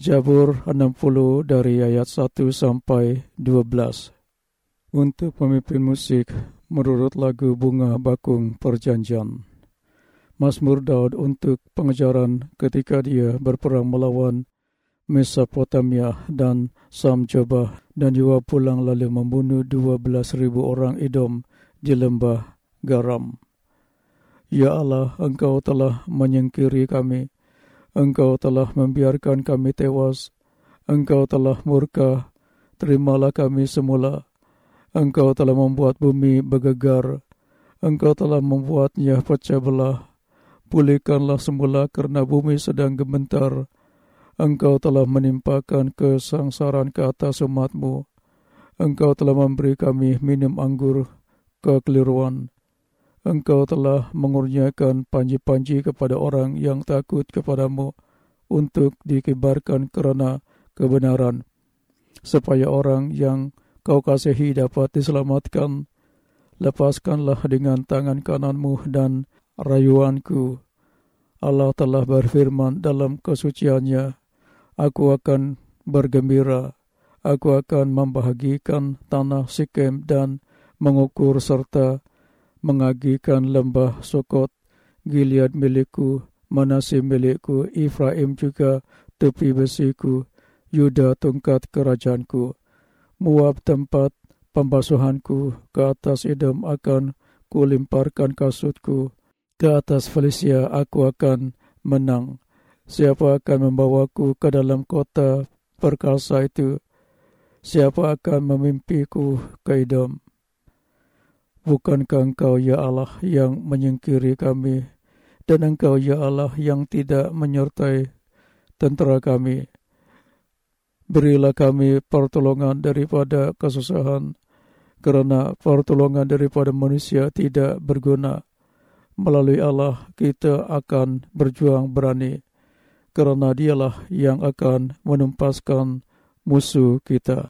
Jabur 60 dari ayat 1 sampai 12. Untuk pemimpin musik menurut lagu Bunga Bakung Perjanjian. Mazmur Daud untuk pengejaran ketika dia berperang melawan Mesopotamia dan Samjabah dan juga pulang lalu membunuh 12.000 orang Edom di lembah garam. Ya Allah, Engkau telah menyingkiri kami Engkau telah membiarkan kami tewas. Engkau telah murka. Terimalah kami semula. Engkau telah membuat bumi bergegar. Engkau telah membuatnya pecah belah. Pulihkanlah semula kerana bumi sedang gementar. Engkau telah menimpakan kesangsaran ke atas umatmu. Engkau telah memberi kami minum anggur kekeliruan. Engkau telah mengurniakan panji-panji kepada orang yang takut kepadamu untuk dikibarkan kerana kebenaran, supaya orang yang kau kasihi dapat diselamatkan. Lepaskanlah dengan tangan kananmu dan rayuanku. Allah telah berfirman dalam kesuciannya, Aku akan bergembira, aku akan membahagikan tanah Sikem dan mengukur serta mengagikan lembah Sokot, Gilead milikku, Manase milikku, Ifraim juga tepi besiku, Yuda tungkat kerajaanku. Muab tempat pembasuhanku, ke atas Edom akan kulimparkan kasutku, ke atas Felicia aku akan menang. Siapa akan membawaku ke dalam kota perkasa itu? Siapa akan memimpiku ke Edom? Bukankah engkau ya Allah yang menyingkiri kami dan engkau ya Allah yang tidak menyertai tentera kami. Berilah kami pertolongan daripada kesusahan kerana pertolongan daripada manusia tidak berguna. Melalui Allah kita akan berjuang berani kerana dialah yang akan menumpaskan musuh kita.